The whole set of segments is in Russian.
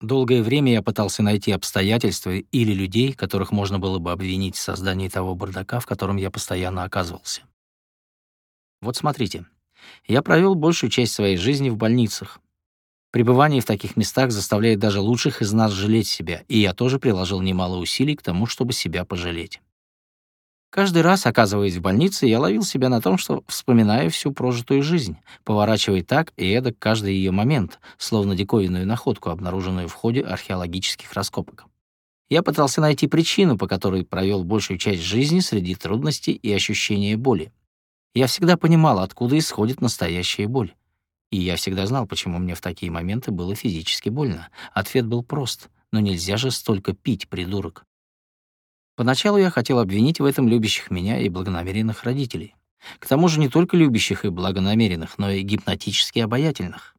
Долгое время я пытался найти обстоятельства или людей, которых можно было бы обвинить в создании того бардака, в котором я постоянно оказывался. Вот смотрите, я провел большую часть своей жизни в больницах. Пребывание в таких местах заставляет даже лучших из нас жалеть себя, и я тоже приложил немало усилий к тому, чтобы себя пожалеть. Каждый раз, оказываясь в больнице, я ловил себя на том, что вспоминаю всю прожитую жизнь, поворачивая так и эдак каждый ее момент, словно диковинную находку, обнаруженную в ходе археологических раскопок. Я пытался найти причину, по которой провел большую часть жизни среди трудностей и ощущения боли. Я всегда понимал, откуда исходит настоящая боль. И я всегда знал, почему мне в такие моменты было физически больно. Ответ был прост. Но нельзя же столько пить, придурок. Поначалу я хотел обвинить в этом любящих меня и благонамеренных родителей. К тому же не только любящих и благонамеренных, но и гипнотически обаятельных.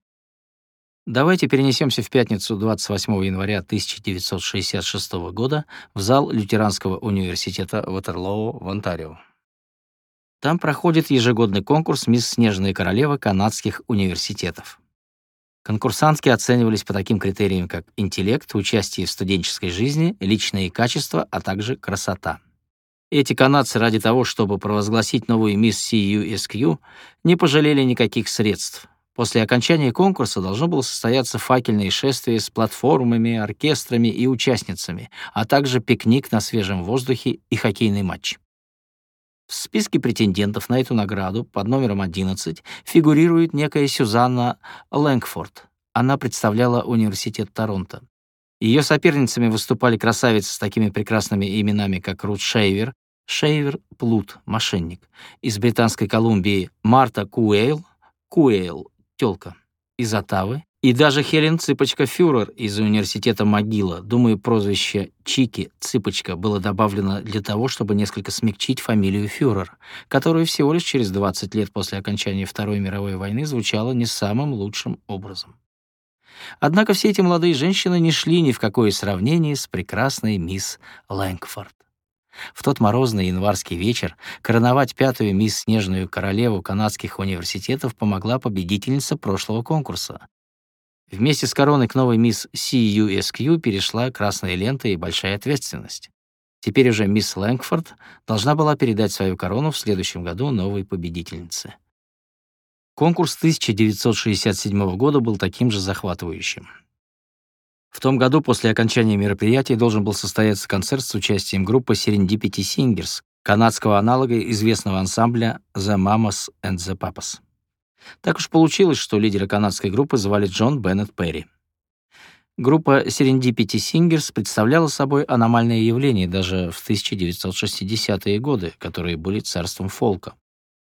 Давайте перенесемся в пятницу 28 января 1966 года в зал Лютеранского университета Ватерлоо в Онтарио. Там проходит ежегодный конкурс «Мисс Снежная королева» канадских университетов. Конкурсантки оценивались по таким критериям, как интеллект, участие в студенческой жизни, личные качества, а также красота. Эти канадцы ради того, чтобы провозгласить новую мисс CUSQ, не пожалели никаких средств. После окончания конкурса должно было состояться факельное шествие с платформами, оркестрами и участницами, а также пикник на свежем воздухе и хоккейный матч. В списке претендентов на эту награду под номером 11 фигурирует некая Сюзанна Лэнгфорд. Она представляла университет Торонто. Ее соперницами выступали красавицы с такими прекрасными именами, как Рут Шейвер, Шейвер — плут, мошенник, из Британской Колумбии Марта Куэйл, Куэйл — тёлка, из Оттавы, и даже Хелен Цыпочка Фюрер из университета Могила, думаю, прозвище Чики Цыпочка было добавлено для того, чтобы несколько смягчить фамилию Фюрер, которая всего лишь через 20 лет после окончания Второй мировой войны звучала не самым лучшим образом. Однако все эти молодые женщины не шли ни в какое сравнение с прекрасной мисс Лэнгфорд. В тот морозный январский вечер короновать пятую мисс Снежную королеву канадских университетов помогла победительница прошлого конкурса, Вместе с короной к новой мисс CUSQ перешла красная лента и большая ответственность. Теперь уже мисс Лэнгфорд должна была передать свою корону в следующем году новой победительнице. Конкурс 1967 года был таким же захватывающим. В том году после окончания мероприятия должен был состояться концерт с участием группы Serendipity Singers, канадского аналога известного ансамбля The Mamas and the Papas. Так уж получилось, что лидера канадской группы звали Джон Беннет Перри. Группа Serendipity Singers представляла собой аномальное явление даже в 1960-е годы, которые были царством фолка.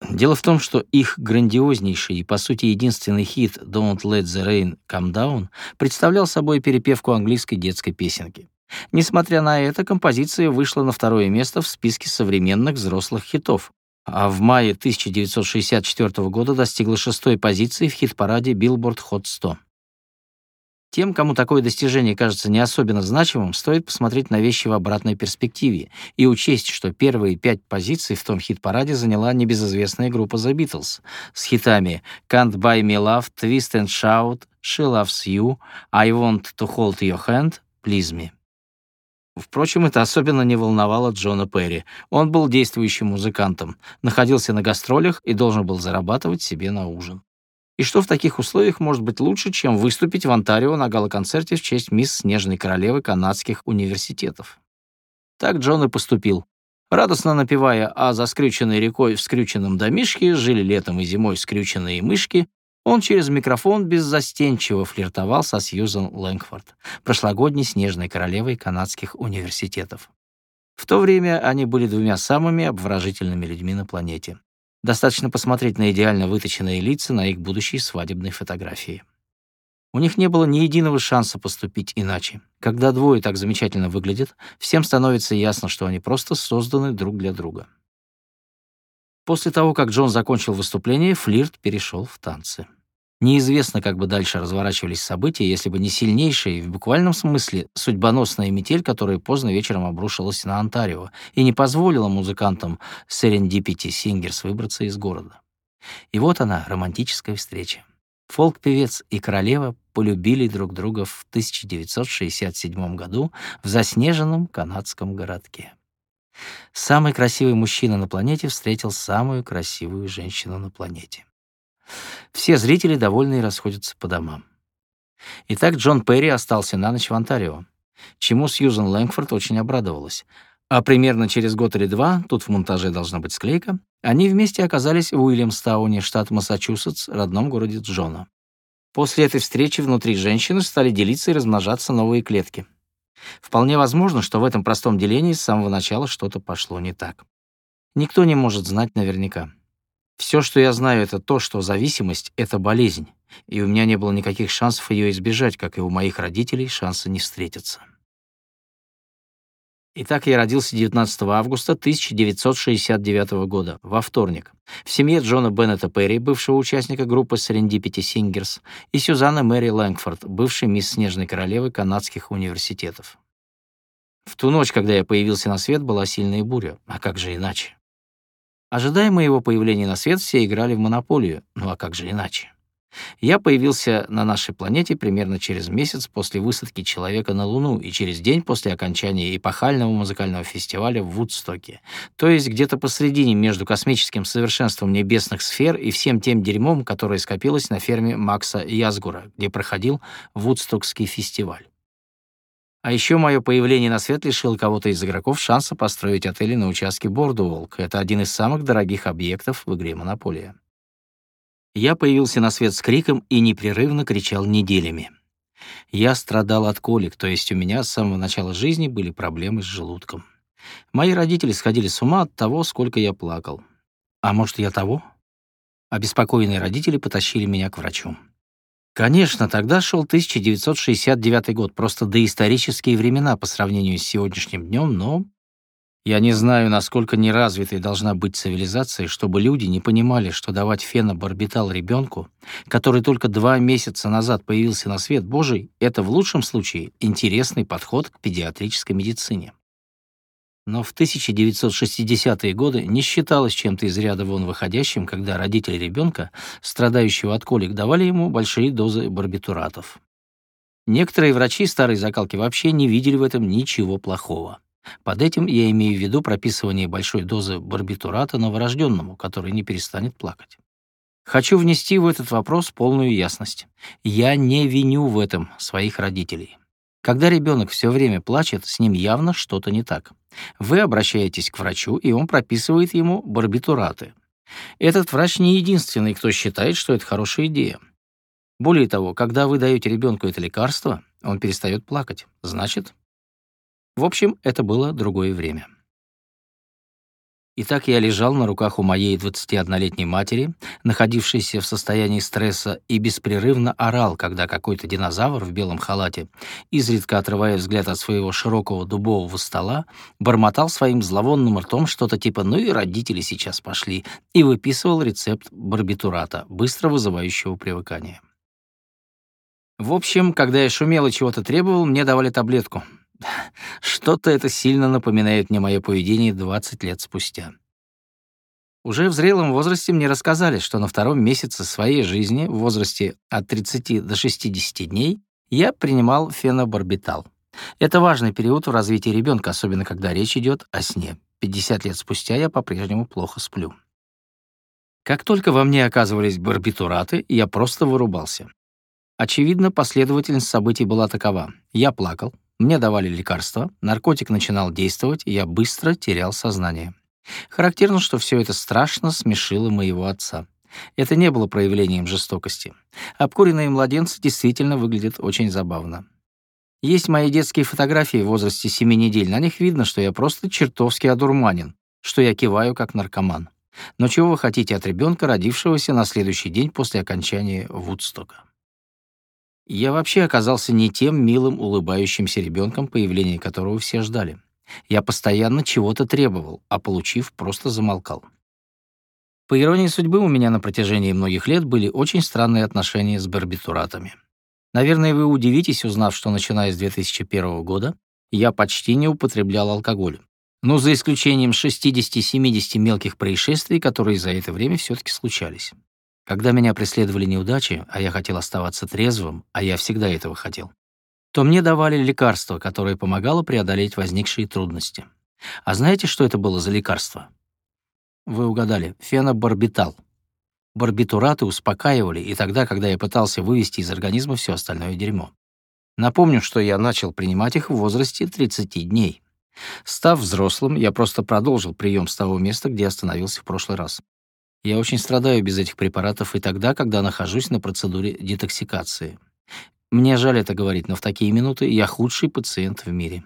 Дело в том, что их грандиознейший и, по сути, единственный хит «Don't Let the Rain Come Down» представлял собой перепевку английской детской песенки. Несмотря на это, композиция вышла на второе место в списке современных взрослых хитов, а в мае 1964 года достигла шестой позиции в хит-параде Billboard Hot 100. Тем, кому такое достижение кажется не особенно значимым, стоит посмотреть на вещи в обратной перспективе и учесть, что первые пять позиций в том хит-параде заняла небезызвестная группа The Beatles с хитами «Can't Buy Me Love», «Twist and Shout», «She Loves You», «I Want to Hold Your Hand», «Please Me». Впрочем, это особенно не волновало Джона Перри. Он был действующим музыкантом, находился на гастролях и должен был зарабатывать себе на ужин. И что в таких условиях может быть лучше, чем выступить в Онтарио на гала-концерте в честь мисс Снежной королевы канадских университетов? Так Джон и поступил. Радостно напевая «А за скрюченной рекой в скрюченном домишке жили летом и зимой скрюченные мышки», он через микрофон беззастенчиво флиртовал со Сьюзан Лэнгфорд, прошлогодней снежной королевой канадских университетов. В то время они были двумя самыми обворожительными людьми на планете. Достаточно посмотреть на идеально выточенные лица на их будущей свадебной фотографии. У них не было ни единого шанса поступить иначе. Когда двое так замечательно выглядят, всем становится ясно, что они просто созданы друг для друга. После того, как Джон закончил выступление, флирт перешел в танцы. Неизвестно, как бы дальше разворачивались события, если бы не сильнейшая, в буквальном смысле, судьбоносная метель, которая поздно вечером обрушилась на Онтарио и не позволила музыкантам Serendipity Singers выбраться из города. И вот она, романтическая встреча. Фолк-певец и королева полюбили друг друга в 1967 году в заснеженном канадском городке. Самый красивый мужчина на планете встретил самую красивую женщину на планете. Все зрители довольны и расходятся по домам. Итак, Джон Перри остался на ночь в Онтарио, чему Сьюзен Лэнгфорд очень обрадовалась. А примерно через год или два, тут в монтаже должна быть склейка, они вместе оказались в Уильямстауне, штат Массачусетс, родном городе Джона. После этой встречи внутри женщины стали делиться и размножаться новые клетки. Вполне возможно, что в этом простом делении с самого начала что-то пошло не так. Никто не может знать наверняка. Все, что я знаю, это то, что зависимость — это болезнь, и у меня не было никаких шансов ее избежать, как и у моих родителей шанса не встретиться. Итак, я родился 19 августа 1969 года, во вторник, в семье Джона Беннета Перри, бывшего участника группы Serendipity Singers, и Сюзанны Мэри Лэнгфорд, бывшей мисс Снежной королевы канадских университетов. В ту ночь, когда я появился на свет, была сильная буря, а как же иначе? Ожидая моего появления на свет, все играли в монополию. Ну а как же иначе? Я появился на нашей планете примерно через месяц после высадки человека на Луну и через день после окончания эпохального музыкального фестиваля в Вудстоке, то есть где-то посредине между космическим совершенством небесных сфер и всем тем дерьмом, которое скопилось на ферме Макса Язгура, где проходил Вудстокский фестиваль. А еще мое появление на свет лишило кого-то из игроков шанса построить отели на участке Бордуолк. Это один из самых дорогих объектов в игре «Монополия». Я появился на свет с криком и непрерывно кричал неделями. Я страдал от колик, то есть у меня с самого начала жизни были проблемы с желудком. Мои родители сходили с ума от того, сколько я плакал. А может, я того? Обеспокоенные родители потащили меня к врачу. Конечно, тогда шел 1969 год, просто доисторические времена по сравнению с сегодняшним днем, но я не знаю, насколько неразвитой должна быть цивилизация, чтобы люди не понимали, что давать фенобарбитал ребенку, который только два месяца назад появился на свет Божий, это в лучшем случае интересный подход к педиатрической медицине но в 1960-е годы не считалось чем-то из ряда вон выходящим, когда родители ребенка, страдающего от колик, давали ему большие дозы барбитуратов. Некоторые врачи старой закалки вообще не видели в этом ничего плохого. Под этим я имею в виду прописывание большой дозы барбитурата новорожденному, который не перестанет плакать. Хочу внести в этот вопрос полную ясность. Я не виню в этом своих родителей. Когда ребенок все время плачет, с ним явно что-то не так. Вы обращаетесь к врачу, и он прописывает ему барбитураты. Этот врач не единственный, кто считает, что это хорошая идея. Более того, когда вы даете ребенку это лекарство, он перестает плакать. Значит, в общем, это было другое время. И так я лежал на руках у моей 21-летней матери, находившейся в состоянии стресса, и беспрерывно орал, когда какой-то динозавр в белом халате, изредка отрывая взгляд от своего широкого дубового стола, бормотал своим зловонным ртом что-то типа «ну и родители сейчас пошли» и выписывал рецепт барбитурата, быстро вызывающего привыкание. В общем, когда я шумел и чего-то требовал, мне давали таблетку — что-то это сильно напоминает мне мое поведение 20 лет спустя. Уже в зрелом возрасте мне рассказали, что на втором месяце своей жизни, в возрасте от 30 до 60 дней, я принимал фенобарбитал. Это важный период в развитии ребенка, особенно когда речь идет о сне. 50 лет спустя я по-прежнему плохо сплю. Как только во мне оказывались барбитураты, я просто вырубался. Очевидно, последовательность событий была такова. Я плакал, мне давали лекарства, наркотик начинал действовать, и я быстро терял сознание. Характерно, что все это страшно смешило моего отца. Это не было проявлением жестокости. Обкуренные младенцы действительно выглядят очень забавно. Есть мои детские фотографии в возрасте 7 недель. На них видно, что я просто чертовски одурманен, что я киваю как наркоман. Но чего вы хотите от ребенка, родившегося на следующий день после окончания Вудстока? Я вообще оказался не тем милым улыбающимся ребенком, появление которого все ждали. Я постоянно чего-то требовал, а получив, просто замолкал. По иронии судьбы, у меня на протяжении многих лет были очень странные отношения с барбитуратами. Наверное, вы удивитесь, узнав, что начиная с 2001 года я почти не употреблял алкоголь. Но за исключением 60-70 мелких происшествий, которые за это время все таки случались. Когда меня преследовали неудачи, а я хотел оставаться трезвым, а я всегда этого хотел, то мне давали лекарство, которое помогало преодолеть возникшие трудности. А знаете, что это было за лекарство? Вы угадали, фенобарбитал. Барбитураты успокаивали и тогда, когда я пытался вывести из организма все остальное дерьмо. Напомню, что я начал принимать их в возрасте 30 дней. Став взрослым, я просто продолжил прием с того места, где остановился в прошлый раз. Я очень страдаю без этих препаратов и тогда, когда нахожусь на процедуре детоксикации. Мне жаль это говорить, но в такие минуты я худший пациент в мире.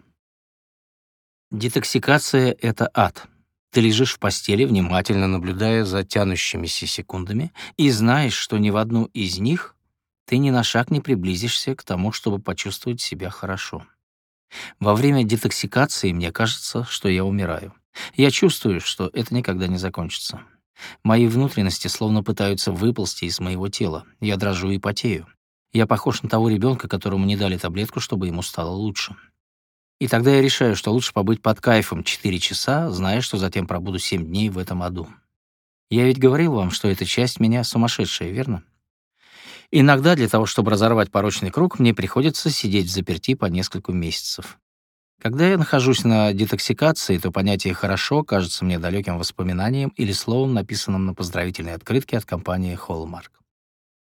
Детоксикация — это ад. Ты лежишь в постели, внимательно наблюдая за тянущимися секундами, и знаешь, что ни в одну из них ты ни на шаг не приблизишься к тому, чтобы почувствовать себя хорошо. Во время детоксикации мне кажется, что я умираю. Я чувствую, что это никогда не закончится. Мои внутренности словно пытаются выползти из моего тела. Я дрожу и потею. Я похож на того ребенка, которому не дали таблетку, чтобы ему стало лучше. И тогда я решаю, что лучше побыть под кайфом 4 часа, зная, что затем пробуду 7 дней в этом аду. Я ведь говорил вам, что эта часть меня сумасшедшая, верно? Иногда для того, чтобы разорвать порочный круг, мне приходится сидеть в заперти по несколько месяцев. Когда я нахожусь на детоксикации, то понятие «хорошо» кажется мне далеким воспоминанием или словом, написанным на поздравительной открытке от компании Hallmark.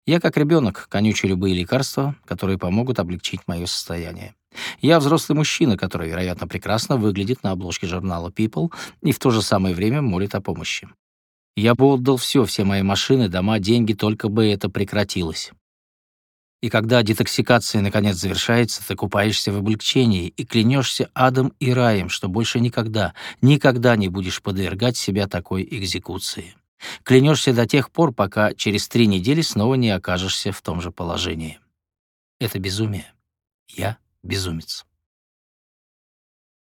Я, как ребенок, конючу любые лекарства, которые помогут облегчить мое состояние. Я взрослый мужчина, который, вероятно, прекрасно выглядит на обложке журнала People и в то же самое время молит о помощи. Я бы отдал все, все мои машины, дома, деньги, только бы это прекратилось. И когда детоксикация наконец завершается, ты купаешься в облегчении и клянешься адом и раем, что больше никогда, никогда не будешь подвергать себя такой экзекуции. Клянешься до тех пор, пока через три недели снова не окажешься в том же положении. Это безумие. Я безумец.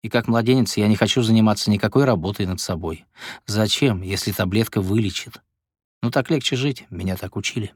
И как младенец я не хочу заниматься никакой работой над собой. Зачем, если таблетка вылечит? Ну так легче жить, меня так учили.